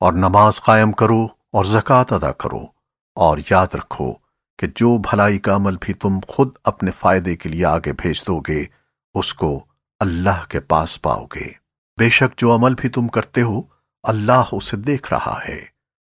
اور نماز قائم کرو اور زکوٰۃ ادا کرو اور یاد رکھو کہ جو بھلائی کا عمل بھی تم خود اپنے فائدے کے لیے آگے بھیج دو گے، اس کو اللہ کے پاس پاؤ گے۔ بے شک جو عمل بھی تم کرتے ہو، اللہ اسے دیکھ رہا ہے۔